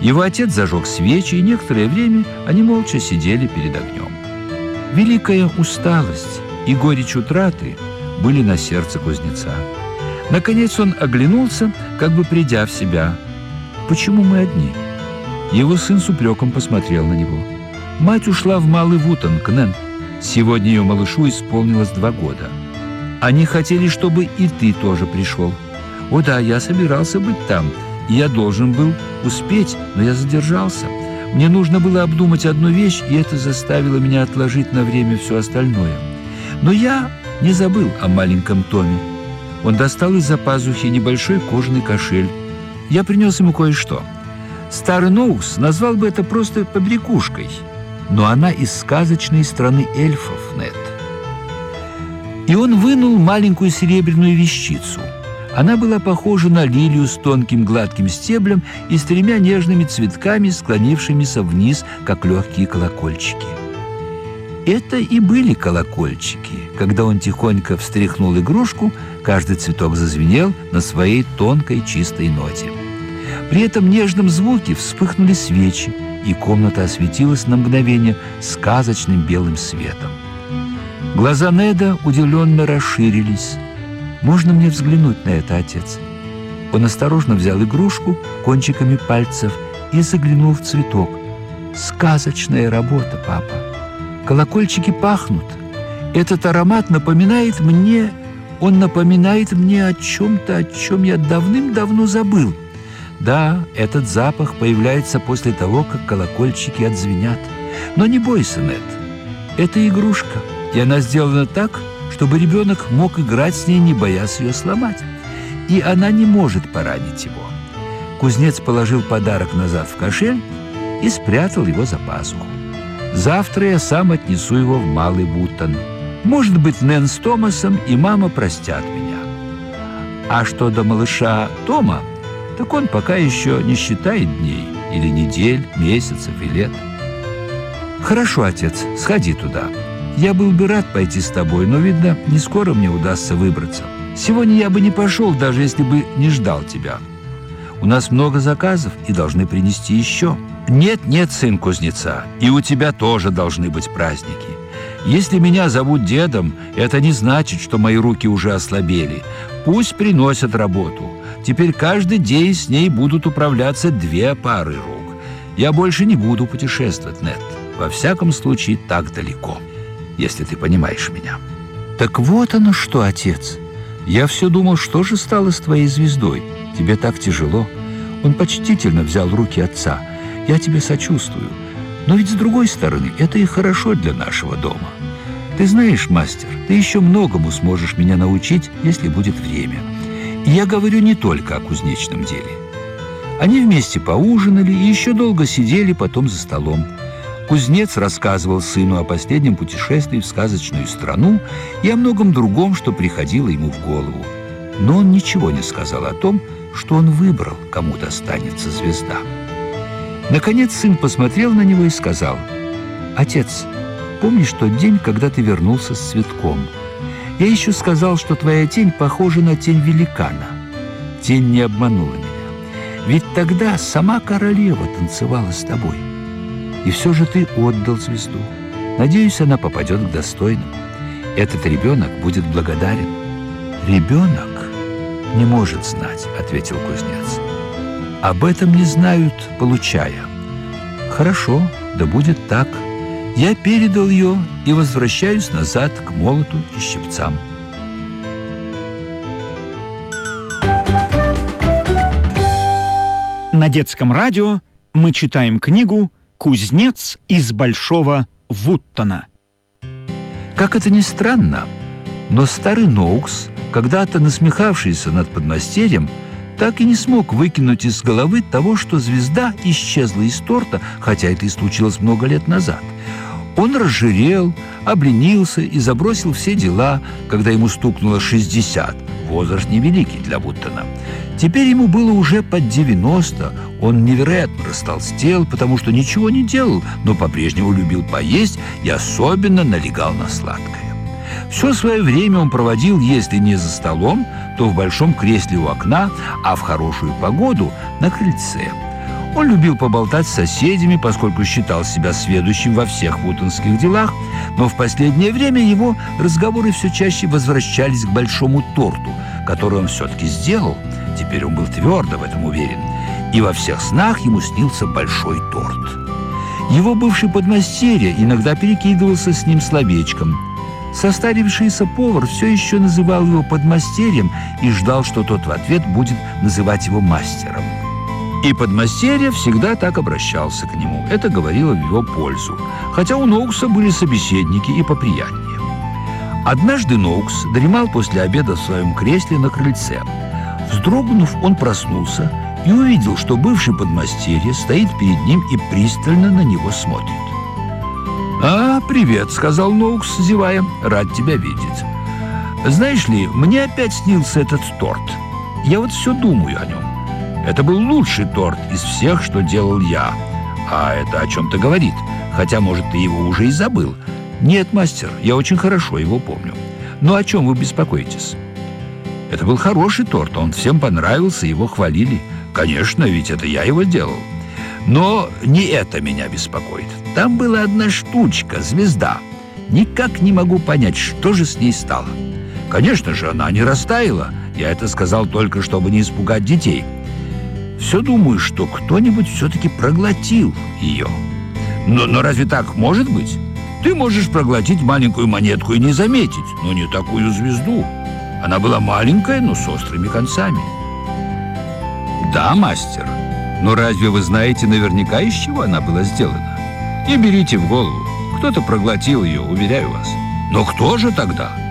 Его отец зажег свечи, и некоторое время они молча сидели перед огнем. Великая усталость и горечь утраты были на сердце кузнеца. Наконец он оглянулся, как бы придя в себя. «Почему мы одни?» Его сын с упреком посмотрел на него. Мать ушла в Малый Вутон, Кнен. Сегодня ее малышу исполнилось два года. Они хотели, чтобы и ты тоже пришел. О да, я собирался быть там, я должен был успеть, но я задержался. Мне нужно было обдумать одну вещь, и это заставило меня отложить на время все остальное. Но я не забыл о маленьком Томе. Он достал из-за пазухи небольшой кожаный кошель. Я принес ему кое-что. Старый Ноус назвал бы это просто побрякушкой, но она из сказочной страны эльфов, Нет. И он вынул маленькую серебряную вещицу. Она была похожа на лилию с тонким гладким стеблем и с тремя нежными цветками, склонившимися вниз, как легкие колокольчики. Это и были колокольчики. Когда он тихонько встряхнул игрушку, каждый цветок зазвенел на своей тонкой чистой ноте. При этом нежном звуке вспыхнули свечи, и комната осветилась на мгновение сказочным белым светом. Глаза Неда удивленно расширились. «Можно мне взглянуть на это, отец?» Он осторожно взял игрушку кончиками пальцев и заглянул в цветок. «Сказочная работа, папа! Колокольчики пахнут. Этот аромат напоминает мне... Он напоминает мне о чем-то, о чем я давным-давно забыл. Да, этот запах появляется после того, как колокольчики отзвенят. Но не бойся, Нед. Это игрушка, и она сделана так, чтобы ребенок мог играть с ней, не боясь ее сломать. И она не может поранить его. Кузнец положил подарок назад в кошель и спрятал его за пазуху. Завтра я сам отнесу его в Малый Бутон. Может быть, Нэн с Томасом и мама простят меня. А что до малыша Тома, так он пока еще не считает дней, или недель, месяцев и лет. Хорошо, отец, сходи туда. Я был бы рад пойти с тобой, но, видно, не скоро мне удастся выбраться. Сегодня я бы не пошел, даже если бы не ждал тебя. У нас много заказов и должны принести еще. Нет, нет, сын кузнеца, и у тебя тоже должны быть праздники. Если меня зовут дедом, это не значит, что мои руки уже ослабели. Пусть приносят работу. Теперь каждый день с ней будут управляться две пары рук. Я больше не буду путешествовать, Нет. Во всяком случае, так далеко, если ты понимаешь меня. Так вот оно что, отец. Я все думал, что же стало с твоей звездой. Тебе так тяжело. Он почтительно взял руки отца. Я тебе сочувствую. Но ведь с другой стороны, это и хорошо для нашего дома. Ты знаешь, мастер, ты еще многому сможешь меня научить, если будет время. И я говорю не только о кузнечном деле. Они вместе поужинали и еще долго сидели потом за столом. Кузнец рассказывал сыну о последнем путешествии в сказочную страну и о многом другом, что приходило ему в голову. Но он ничего не сказал о том, что он выбрал, кому достанется звезда. Наконец сын посмотрел на него и сказал, «Отец, помнишь тот день, когда ты вернулся с цветком? Я еще сказал, что твоя тень похожа на тень великана. Тень не обманула меня. Ведь тогда сама королева танцевала с тобой. И все же ты отдал звезду. Надеюсь, она попадет к достойным. Этот ребенок будет благодарен. Ребенок не может знать, ответил кузнец. Об этом не знают, получая. Хорошо, да будет так. Я передал ее и возвращаюсь назад к молоту и щипцам. На детском радио мы читаем книгу «Кузнец из Большого Вуттона». Как это ни странно, но старый Ноукс, когда-то насмехавшийся над подмастерьем, так и не смог выкинуть из головы того, что звезда исчезла из торта, хотя это и случилось много лет назад. Он разжирел, обленился и забросил все дела, когда ему стукнуло 60. Возраст невеликий для Буттона. Теперь ему было уже под 90. Он невероятно растолстел, потому что ничего не делал, но по-прежнему любил поесть и особенно налегал на сладкое. Все свое время он проводил, если не за столом, то в большом кресле у окна, а в хорошую погоду – на крыльце. Он любил поболтать с соседями, поскольку считал себя сведущим во всех вутонских делах, но в последнее время его разговоры все чаще возвращались к большому торту, который он все-таки сделал. Теперь он был твердо в этом уверен. И во всех снах ему снился большой торт. Его бывший подмастерье иногда перекидывался с ним словечком – Состарившийся повар все еще называл его подмастерьем и ждал, что тот в ответ будет называть его мастером. И подмастерье всегда так обращался к нему. Это говорило в его пользу. Хотя у Ноукса были собеседники и поприятнее. Однажды Ноукс дремал после обеда в своем кресле на крыльце. Вздрогнув, он проснулся и увидел, что бывший подмастерье стоит перед ним и пристально на него смотрит. «А, привет», — сказал Ноукс, зевая. «Рад тебя видеть. Знаешь ли, мне опять снился этот торт. Я вот все думаю о нем. Это был лучший торт из всех, что делал я. А это о чем-то говорит. Хотя, может, ты его уже и забыл. Нет, мастер, я очень хорошо его помню. Но о чем вы беспокоитесь? Это был хороший торт, он всем понравился, его хвалили. Конечно, ведь это я его делал. Но не это меня беспокоит. Там была одна штучка, звезда. Никак не могу понять, что же с ней стало. Конечно же, она не растаяла. Я это сказал только, чтобы не испугать детей. Все думаю, что кто-нибудь все-таки проглотил ее. Но, но разве так может быть? Ты можешь проглотить маленькую монетку и не заметить, но не такую звезду. Она была маленькая, но с острыми концами. Да, мастер, но разве вы знаете наверняка, из чего она была сделана? Не берите в голову. Кто-то проглотил ее, уверяю вас. Но кто же тогда?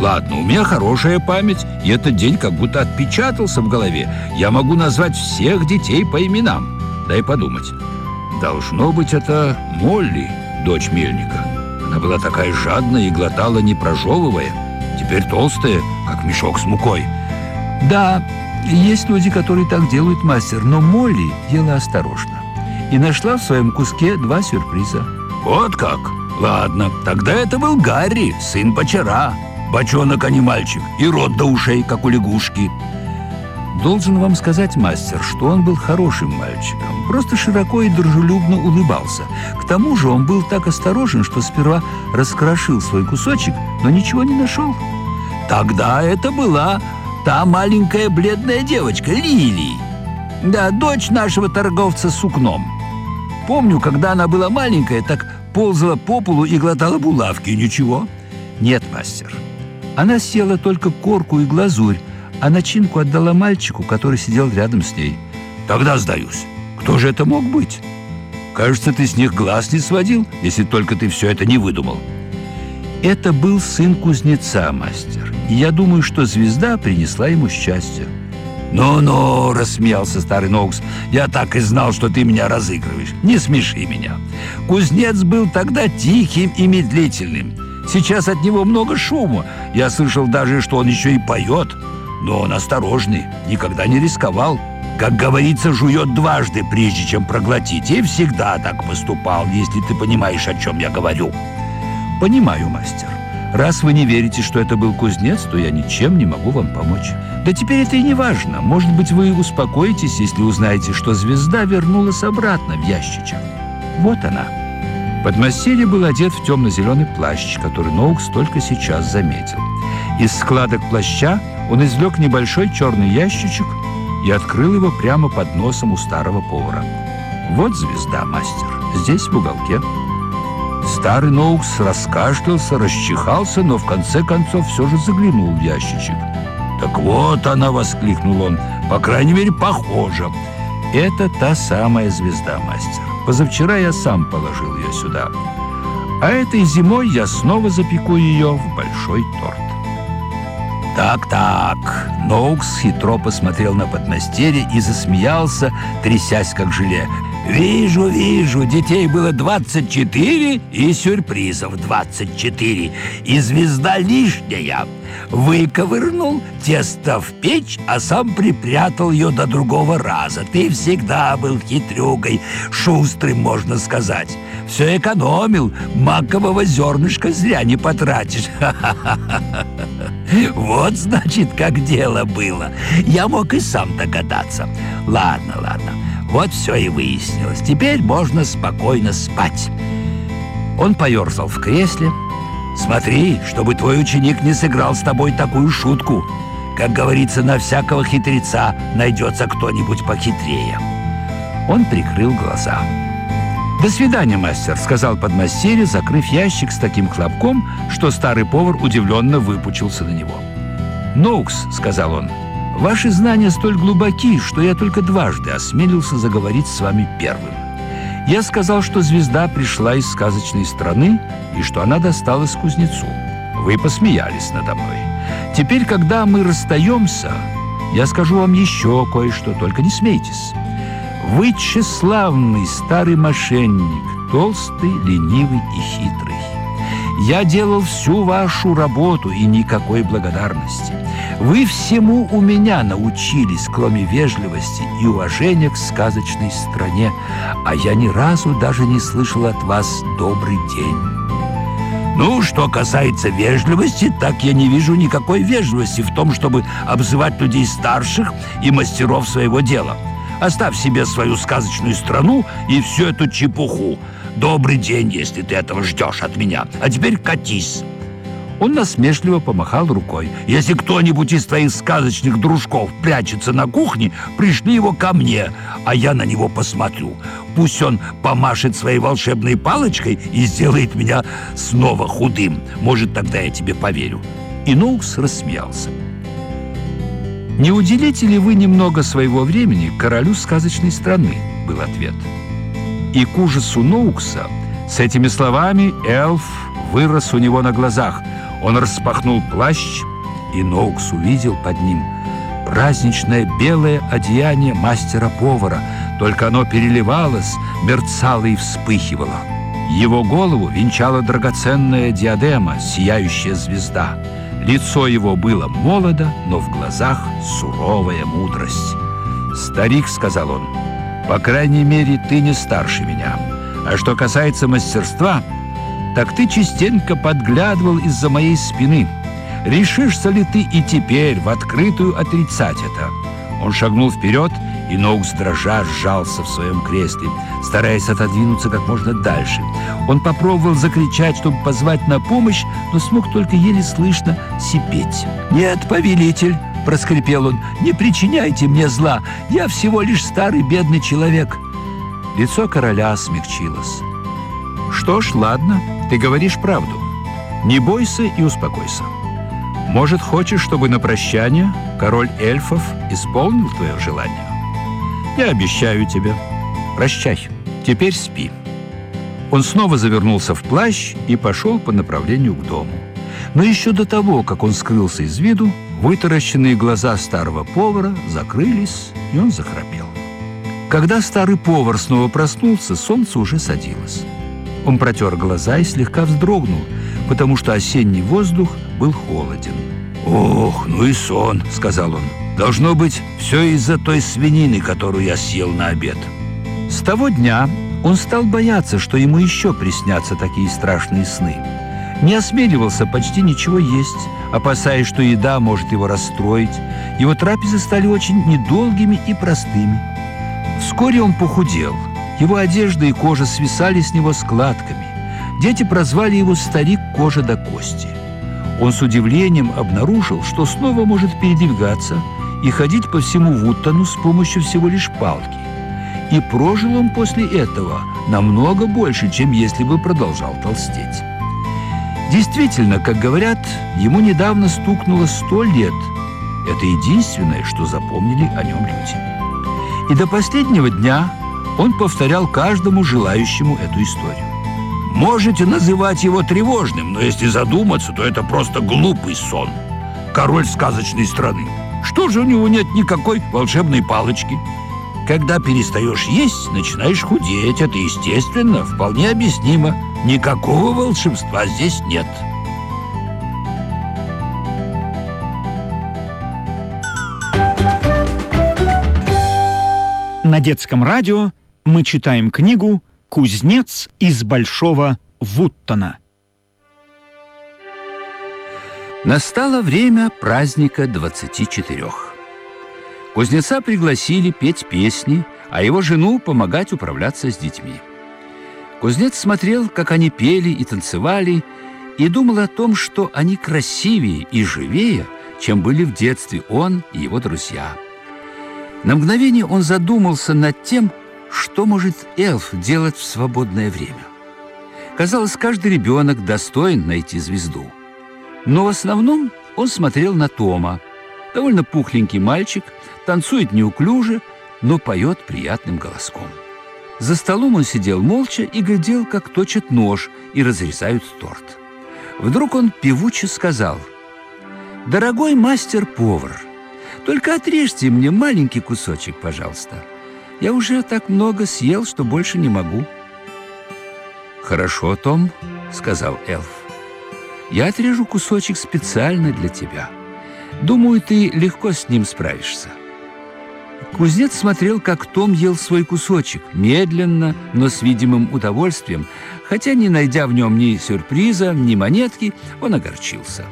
Ладно, у меня хорошая память, и этот день как будто отпечатался в голове. Я могу назвать всех детей по именам. Дай подумать. Должно быть, это Молли, дочь мельника. Она была такая жадная и глотала, не прожевывая. Теперь толстая, как мешок с мукой. Да, есть люди, которые так делают, мастер, но Молли делала осторожно. И нашла в своем куске два сюрприза. Вот как? Ладно, тогда это был Гарри, сын Бочара. Бочонок, а не мальчик, и рот до ушей, как у лягушки. Должен вам сказать, мастер, что он был хорошим мальчиком, просто широко и дружелюбно улыбался. К тому же он был так осторожен, что сперва раскрошил свой кусочек, но ничего не нашел. Тогда это была Та маленькая бледная девочка, Лили. Да, дочь нашего торговца сукном. Помню, когда она была маленькая, так ползала по полу и глотала булавки, ничего. Нет, мастер. Она съела только корку и глазурь, а начинку отдала мальчику, который сидел рядом с ней. Тогда сдаюсь. Кто же это мог быть? Кажется, ты с них глаз не сводил, если только ты все это не выдумал. Это был сын кузнеца, мастер. И я думаю, что звезда принесла ему счастье. «Ну-ну», — рассмеялся старый Ноукс, — «я так и знал, что ты меня разыгрываешь. Не смеши меня. Кузнец был тогда тихим и медлительным. Сейчас от него много шума. Я слышал даже, что он еще и поет. Но он осторожный, никогда не рисковал. Как говорится, жует дважды, прежде чем проглотить. И всегда так поступал, если ты понимаешь, о чем я говорю». Понимаю, мастер. Раз вы не верите, что это был кузнец, то я ничем не могу вам помочь. Да теперь это и не важно. Может быть, вы успокоитесь, если узнаете, что звезда вернулась обратно в ящичек. Вот она. Подмастерье был одет в темно-зеленый плащ, который Ноукс только сейчас заметил. Из складок плаща он извлек небольшой черный ящичек и открыл его прямо под носом у старого повара. Вот звезда, мастер, здесь в уголке. Старый Ноукс раскашлялся, расчихался, но в конце концов все же заглянул в ящичек. «Так вот она!» — воскликнул он. «По крайней мере, похожа!» «Это та самая звезда, мастер. Позавчера я сам положил ее сюда. А этой зимой я снова запеку ее в большой торт». «Так-так!» Ноукс хитро посмотрел на подмастерье и засмеялся, трясясь как желе. Вижу, вижу, детей было 24 и сюрпризов 24. И звезда лишняя. Выковырнул тесто в печь, а сам припрятал ее до другого раза. Ты всегда был хитрюгой, шустрым, можно сказать. Все экономил, макового зернышка зря не потратишь. Вот, значит, как дело было. Я мог и сам догадаться. Ладно, ладно. Вот все и выяснилось. Теперь можно спокойно спать. Он поерзал в кресле. Смотри, чтобы твой ученик не сыграл с тобой такую шутку. Как говорится, на всякого хитреца найдется кто-нибудь похитрее. Он прикрыл глаза. «До свидания, мастер», — сказал подмастерье, закрыв ящик с таким хлопком, что старый повар удивленно выпучился на него. «Ноукс», — сказал он, — «ваши знания столь глубоки, что я только дважды осмелился заговорить с вами первым. Я сказал, что звезда пришла из сказочной страны и что она досталась кузнецу. Вы посмеялись надо мной. Теперь, когда мы расстаемся, я скажу вам еще кое-что, только не смейтесь. Вы тщеславный старый мошенник, толстый, ленивый и хитрый. Я делал всю вашу работу и никакой благодарности. Вы всему у меня научились, кроме вежливости и уважения к сказочной стране, а я ни разу даже не слышал от вас «добрый день». Ну, что касается вежливости, так я не вижу никакой вежливости в том, чтобы обзывать людей старших и мастеров своего дела. Оставь себе свою сказочную страну и всю эту чепуху. Добрый день, если ты этого ждешь от меня. А теперь катись. Он насмешливо помахал рукой. «Если кто-нибудь из твоих сказочных дружков прячется на кухне, пришли его ко мне, а я на него посмотрю. Пусть он помашет своей волшебной палочкой и сделает меня снова худым. Может, тогда я тебе поверю». И Ноукс рассмеялся. «Не уделите ли вы немного своего времени королю сказочной страны?» – был ответ. И к ужасу Ноукса с этими словами эльф вырос у него на глазах – он распахнул плащ, и Ноукс увидел под ним праздничное белое одеяние мастера-повара, только оно переливалось, мерцало и вспыхивало. Его голову венчала драгоценная диадема, сияющая звезда. Лицо его было молодо, но в глазах суровая мудрость. «Старик», — сказал он, — «по крайней мере, ты не старше меня. А что касается мастерства, так ты частенько подглядывал из-за моей спины. Решишься ли ты и теперь в открытую отрицать это?» Он шагнул вперед, и Ноукс дрожа сжался в своем кресле, стараясь отодвинуться как можно дальше. Он попробовал закричать, чтобы позвать на помощь, но смог только еле слышно сипеть. «Нет, повелитель!» — проскрипел он. «Не причиняйте мне зла! Я всего лишь старый бедный человек!» Лицо короля смягчилось. «Что ж, ладно, ты говоришь правду. Не бойся и успокойся. Может, хочешь, чтобы на прощание король эльфов исполнил твое желание? Я обещаю тебе. Прощай. Теперь спи». Он снова завернулся в плащ и пошел по направлению к дому. Но еще до того, как он скрылся из виду, вытаращенные глаза старого повара закрылись, и он захрапел. Когда старый повар снова проснулся, солнце уже садилось. Он протер глаза и слегка вздрогнул, потому что осенний воздух был холоден. «Ох, ну и сон», — сказал он. «Должно быть, все из-за той свинины, которую я съел на обед». С того дня он стал бояться, что ему еще приснятся такие страшные сны. Не осмеливался почти ничего есть, опасаясь, что еда может его расстроить. Его трапезы стали очень недолгими и простыми. Вскоре он похудел – его одежда и кожа свисали с него складками. Дети прозвали его «старик кожа до кости». Он с удивлением обнаружил, что снова может передвигаться и ходить по всему Вуттону с помощью всего лишь палки. И прожил он после этого намного больше, чем если бы продолжал толстеть. Действительно, как говорят, ему недавно стукнуло сто лет. Это единственное, что запомнили о нем люди. И до последнего дня он повторял каждому желающему эту историю. Можете называть его тревожным, но если задуматься, то это просто глупый сон. Король сказочной страны. Что же у него нет никакой волшебной палочки? Когда перестаешь есть, начинаешь худеть. Это естественно, вполне объяснимо. Никакого волшебства здесь нет. На детском радио мы читаем книгу «Кузнец из Большого Вуттона». Настало время праздника 24. Кузнеца пригласили петь песни, а его жену помогать управляться с детьми. Кузнец смотрел, как они пели и танцевали, и думал о том, что они красивее и живее, чем были в детстве он и его друзья. На мгновение он задумался над тем, что может эльф делать в свободное время. Казалось, каждый ребенок достоин найти звезду. Но в основном он смотрел на Тома. Довольно пухленький мальчик, танцует неуклюже, но поет приятным голоском. За столом он сидел молча и глядел, как точат нож и разрезают торт. Вдруг он певуче сказал «Дорогой мастер-повар, только отрежьте мне маленький кусочек, пожалуйста. Я уже так много съел, что больше не могу». «Хорошо, Том», — сказал эльф. «Я отрежу кусочек специально для тебя. Думаю, ты легко с ним справишься». Кузнец смотрел, как Том ел свой кусочек, медленно, но с видимым удовольствием, хотя, не найдя в нем ни сюрприза, ни монетки, он огорчился.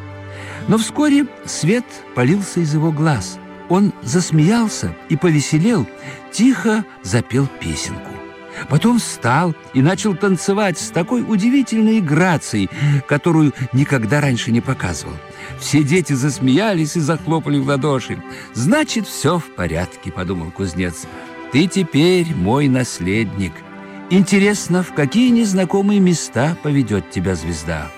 Но вскоре свет полился из его глаз. Он засмеялся и повеселел, тихо запел песенку. Потом встал и начал танцевать с такой удивительной грацией, которую никогда раньше не показывал. Все дети засмеялись и захлопали в ладоши. «Значит, все в порядке», — подумал кузнец. «Ты теперь мой наследник. Интересно, в какие незнакомые места поведет тебя звезда?»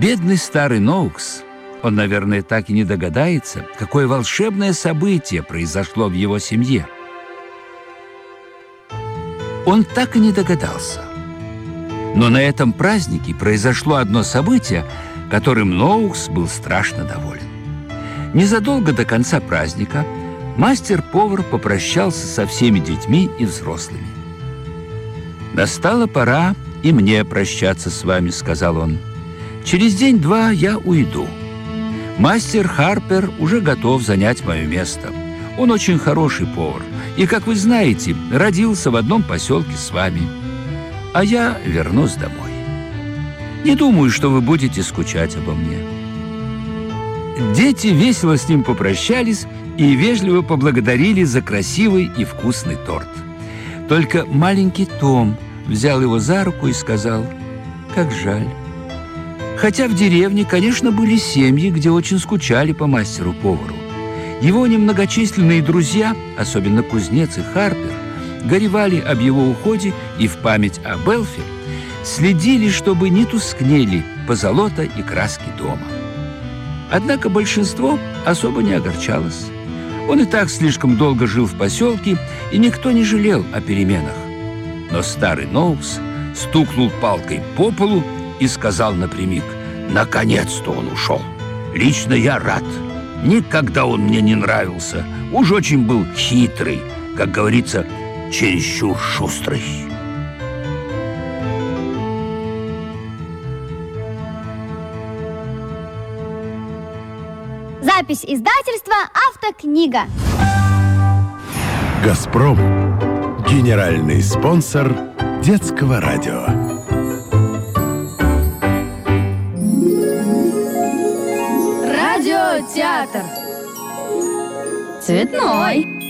Бедный старый Ноукс, он, наверное, так и не догадается, какое волшебное событие произошло в его семье. Он так и не догадался. Но на этом празднике произошло одно событие, которым Ноукс был страшно доволен. Незадолго до конца праздника мастер-повар попрощался со всеми детьми и взрослыми. «Настала пора и мне прощаться с вами», — сказал он. «Через день-два я уйду. Мастер Харпер уже готов занять мое место. Он очень хороший повар, и, как вы знаете, родился в одном поселке с вами. А я вернусь домой. Не думаю, что вы будете скучать обо мне. Дети весело с ним попрощались и вежливо поблагодарили за красивый и вкусный торт. Только маленький Том взял его за руку и сказал, «Как жаль». Хотя в деревне, конечно, были семьи, где очень скучали по мастеру-повару. Его немногочисленные друзья, особенно кузнец и Харпер, горевали об его уходе и в память о Белфе следили, чтобы не тускнели позолота и краски дома. Однако большинство особо не огорчалось. Он и так слишком долго жил в поселке, и никто не жалел о переменах. Но старый Ноукс стукнул палкой по полу и сказал напрямик, «Наконец-то он ушел. Лично я рад». Никогда он мне не нравился. Уж очень был хитрый, как говорится, чересчур шустрый. Запись издательства «Автокнига». «Газпром» – генеральный спонсор детского радио. театр. Цветной.